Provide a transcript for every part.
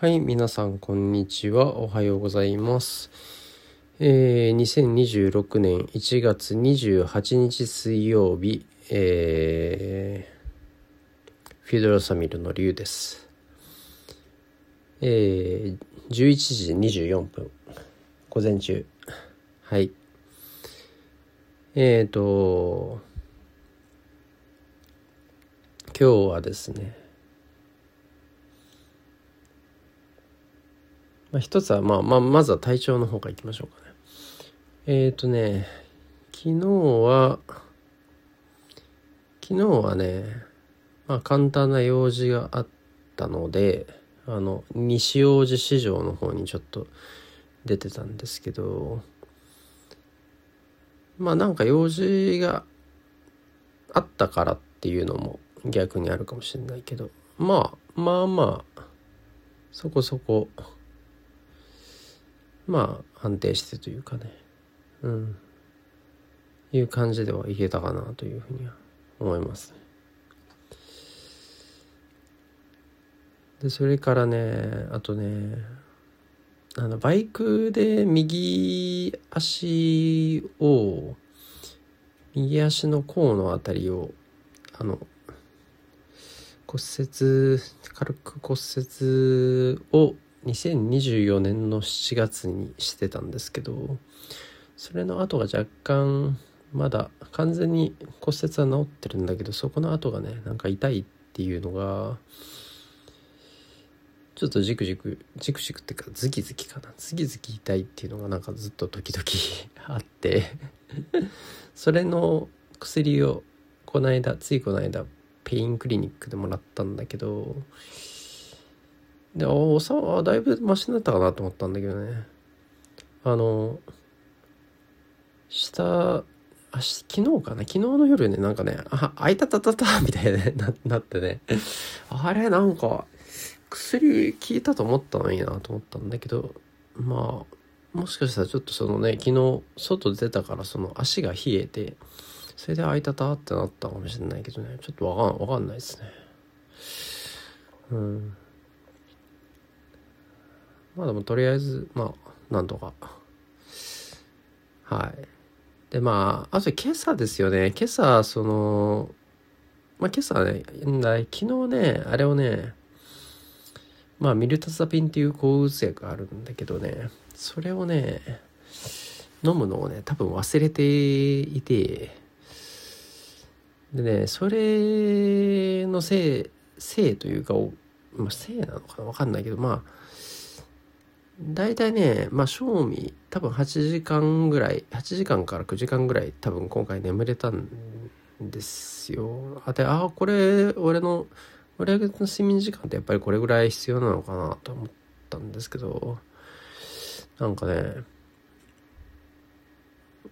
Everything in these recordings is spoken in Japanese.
はい、皆さん、こんにちは。おはようございます。えー、2026年1月28日水曜日、えー、フィードロサミルの竜です。えー、11時24分、午前中。はい。えーと、今日はですね、まあ、一つは、まあ、まあ、まずは体調の方からいきましょうかね。えっ、ー、とね、昨日は、昨日はね、まあ、簡単な用事があったので、あの、西王子市場の方にちょっと出てたんですけど、まあなんか用事があったからっていうのも逆にあるかもしれないけど、まあ、まあまあ、そこそこ、まあ安定してというかね。うん。いう感じではいけたかなというふうには思いますね。でそれからねあとねあのバイクで右足を右足の甲のあたりをあの骨折軽く骨折を2024年の7月にしてたんですけどそれの後が若干まだ完全に骨折は治ってるんだけどそこの後がねなんか痛いっていうのがちょっとじくじくじくじくっていうかズキズキかな。ズキズキ痛いっていうのがなんかずっと時々 あって。それの薬をこの間ついこの間ペインクリニックでもらったんだけどで、あおさあだいぶマシになったかなと思ったんだけどね。あの、下、あし昨日かな？昨日の夜ね、なんかね、あ、あいたたたた みたいな、ななってね、あれなんか、薬効いたと思ったのになと思ったんだけど、まあ、もしかしたらちょっとそのね、昨日外出たからその足が冷えて、それであいたたってなったかもしれないけどね、ちょっとわかん、わかんないですね。うん。まあでもとりあえずまあなんとか。はい。でまああと今朝ですよね。今朝そのまあ今朝ね昨日ねあれをねまあミルタザピンっていう抗うつ薬があるんだけどねそれをね飲むのをね多分忘れていてでねそれのせいせいというかまあせいなのかな？わかんないけどまあ大体ね、まあ、賞味、多分8時間ぐらい、8時間から9時間ぐらい、多分今回眠れたんですよ。あ、で、あ、これ、俺の、俺の睡眠時間ってやっぱりこれぐらい必要なのかなと思ったんですけど、なんかね、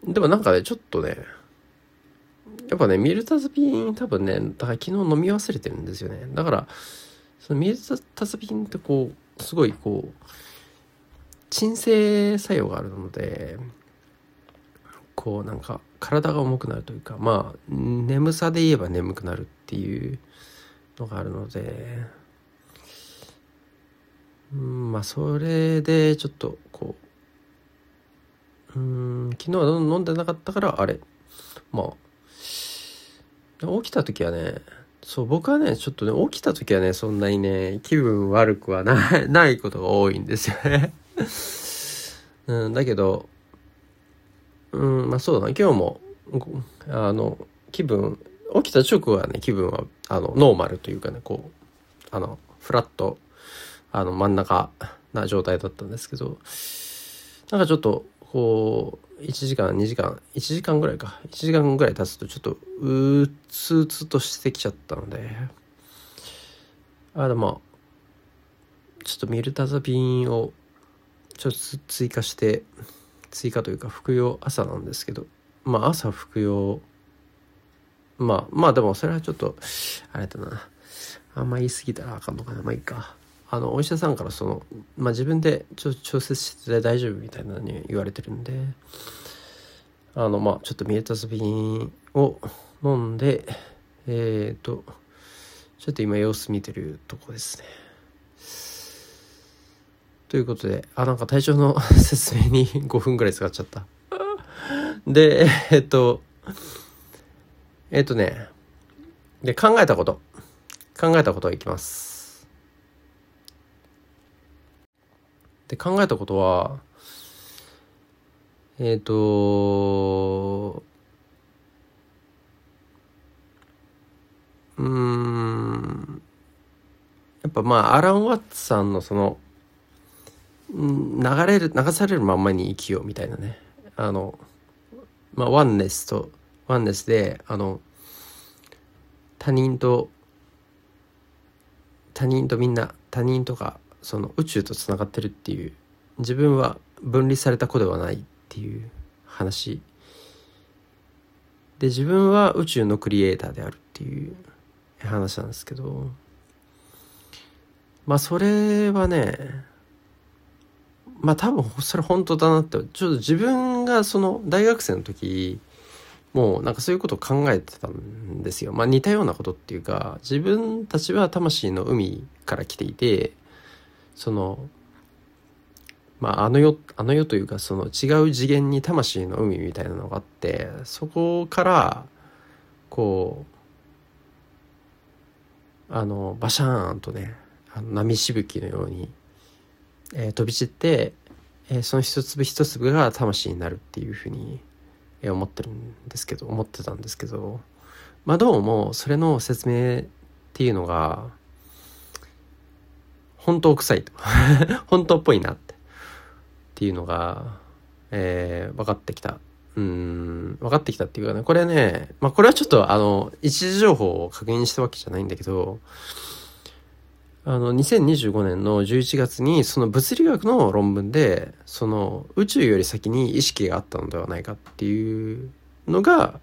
でもなんかね、ちょっとね、やっぱね、ミルタズピン多分ね、だから昨日飲み忘れてるんですよね。だから、そのミルタズピンってこう、すごいこう、鎮静作用があるのでこうなんか体が重くなるというかまあ眠さで言えば眠くなるっていうのがあるのでうんまあそれでちょっとこううん昨日は飲んでなかったからあれまあ起きた時はねそう僕はねちょっとね起きた時はねそんなにね気分悪くはないないことが多いんですよね。うん、だけど、うん、まあそうだな、今日も、あの、気分、起きた直後はね、気分は、あの、ノーマルというかね、こう、あの、フラット、あの、真ん中な状態だったんですけど、なんかちょっと、こう、1時間、2時間、1時間ぐらいか、1時間ぐらい経つと、ちょっと、うつうつとしてきちゃったので、あの、まあ、ちょっとミルタザピンを、ちょっと追加して追加というか服用朝なんですけどまあ朝服用。まあまあでもそれはちょっとあれだな。あんま言い過ぎたらあかんのかな。まあいいか。あのお医者さんからそのまあ自分でちょ調節して大丈夫みたいなのに言われてるんであのまあちょっとミエタズビンを飲んでえっ、ー、とちょっと今様子見てるとこですね。ということで、あ、なんか体調の 説明に 5分ぐらい使っちゃった。で、えっと、えっとね、で、考えたこと。考えたこといきます。で、考えたことは、えっ、と、うん、やっぱまあ、アラン・ワッツさんのその、流れる、流されるまんまに生きようみたいなね。あの、まあ、ワンネスと、ワンネスで、あの、他人と、他人とみんな、他人とか、その宇宙とつながってるっていう、自分は分離された子ではないっていう話。で、自分は宇宙のクリエイターであるっていう話なんですけど、まあそれはね、まあ多分それ本当だなって、ちょっと自分がその大学生の時、もうなんかそういうことを考えてたんですよ。まあ似たようなことっていうか、自分たちは魂の海から来ていて、その、まああの世、あの世というかその違う次元に魂の海みたいなのがあって、そこから、こう、あの、バシャーンとね、あの波しぶきのようにえー、飛び散って、えー、その一粒一粒が魂になるっていうふうに、え、思ってるんですけど思ってたんですけどまあどうもそれの説明っていうのが本当臭いと。本当っぽいなってっていうのが、えー、分かってきた。うん分かってきたっていうかねこれねまあこれはちょっとあの一時情報を確認したわけじゃないんだけどあの、2025年の11月に、その物理学の論文で、その宇宙より先に意識があったのではないかっていうのが、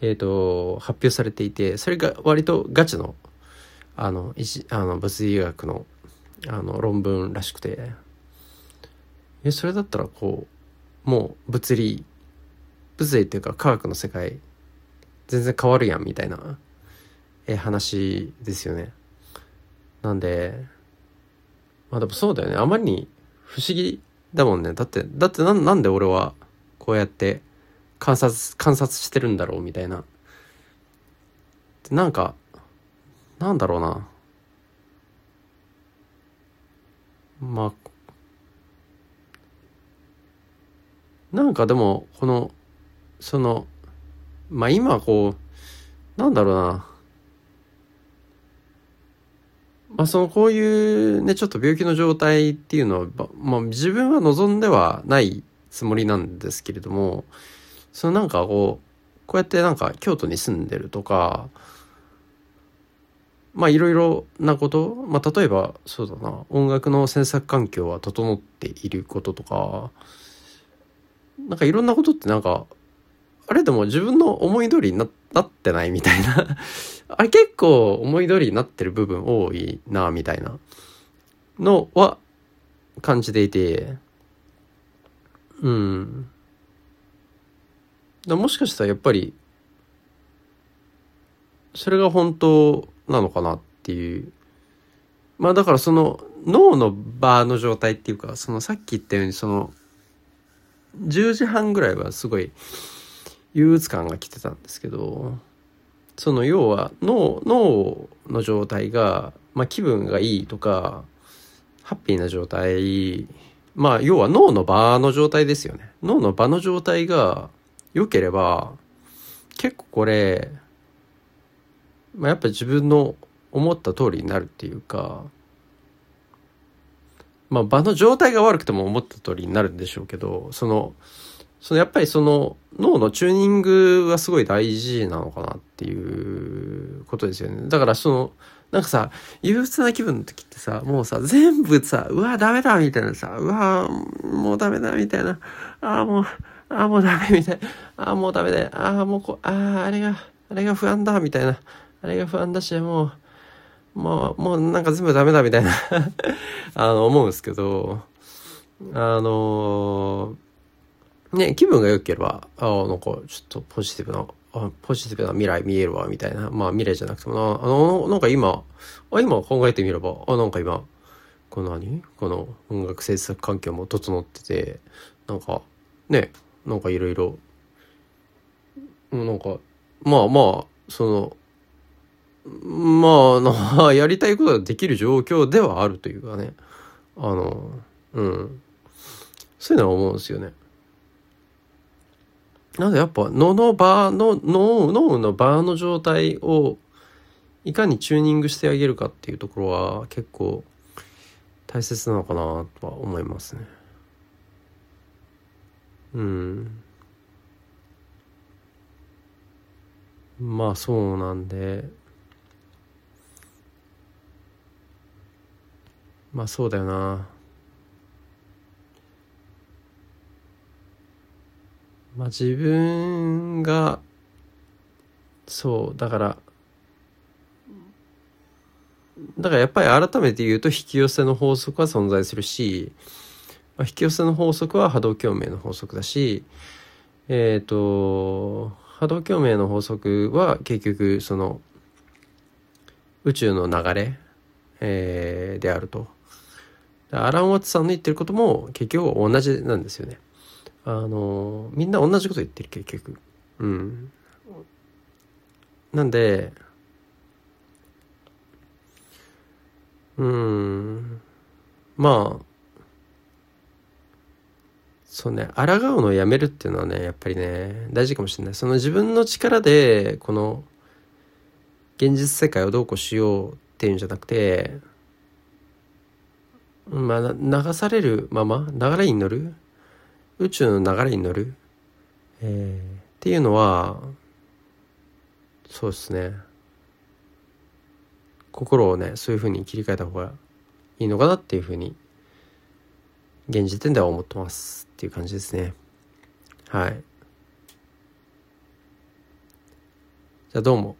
えっ、ー、と、発表されていて、それが割とガチの、あの、あの物理学の、あの、論文らしくて、え、それだったらこう、もう物理、物理っていうか科学の世界、全然変わるやんみたいな、え、話ですよね。なんで、まあでもそうだよね。あまりに不思議だもんね。だって、だってななんで俺はこうやって観察、観察してるんだろうみたいな。なんか、なんだろうな。まあ、なんかでも、この、その、まあ今こう、なんだろうな。まあ、そのこういうね、ちょっと病気の状態っていうのは、まあ、自分は望んではないつもりなんですけれども、そのなんかこう、こうやってなんか京都に住んでるとか、まあいろいろなこと、まあ例えばそうだな、音楽の制作環境は整っていることとか、なんかいろんなことってなんか、あれでも自分の思い通りになってないみたいな あれ結構思い通りになってる部分多いな、みたいなのは感じていて、うん。だもしかしたらやっぱり、それが本当なのかなっていう。まあだからその脳の場の状態っていうか、そのさっき言ったようにその、10時半ぐらいはすごい憂鬱感が来てたんですけど、その要は脳脳の状態が、まあ、気分がいいとかハッピーな状態まあ要は脳の場の状態ですよね。脳の場の状態が良ければ結構これ、まあ、やっぱ自分の思った通りになるっていうかまあ場の状態が悪くても思った通りになるんでしょうけどそのそのやっぱりその脳のチューニングがすごい大事なのかなっていうことですよね。だからその、なんかさ、憂鬱な気分の時ってさ、もうさ、全部さ、うわ、ダメだみたいなさ、うわ、もうダメだみたいな、ああ、もう、ああ、もうダメみたいな、ああ、もうダメだよ、ああ、もうこ、ああ、あれが、あれが不安だみたいな、あれが不安だし、もう、もう、もうなんか全部ダメだみたいな。あの、思うんですけど、あのーね、気分が良ければ、あなんかちょっとポジティブな、あポジティブな未来見えるわ、みたいな。まあ未来じゃなくてもな、あの、なんか今、あ今考えてみれば、あ、なんか今、この何？この音楽制作環境も整っててなんかねなんかいろいろなんかまあまあそのまあ やりたいことができる状況ではあるというかねあのうんそういうのは思うんですよね。なんでやっぱ脳の場の脳脳の場の状態をいかにチューニングしてあげるかっていうところは結構大切なのかなとは思いますね。うん。まあそうなんでまあそうだよな。まあ自分がそうだからだからやっぱり改めて言うと引き寄せの法則は存在するし、まあ、引き寄せの法則は波動共鳴の法則だし、えっ、ー、と、波動共鳴の法則は結局その宇宙の流れ、えー、であると。アラン・ワッツさんの言ってることも結局同じなんですよね。あの、みんな同じこと言ってる結局。うん。なんで、うん。まあ、そうね、抗うのをやめるっていうのはね、やっぱりね、大事かもしれない。その自分の力で、この、現実世界をどうこうしようっていうんじゃなくて、まあ、流されるまま、流れに乗る宇宙の流れに乗る？えー、っていうのは、そうですね。心をねそういうふうに切り替えた方がいいのかなっていうふうに現時点では思ってますっていう感じですね。はい。じゃあどうも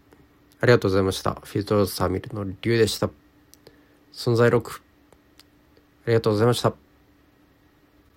ありがとうございました。フィルトローズサーミルのリュウでした。存在録ありがとうございました